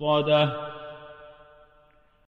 مؤصده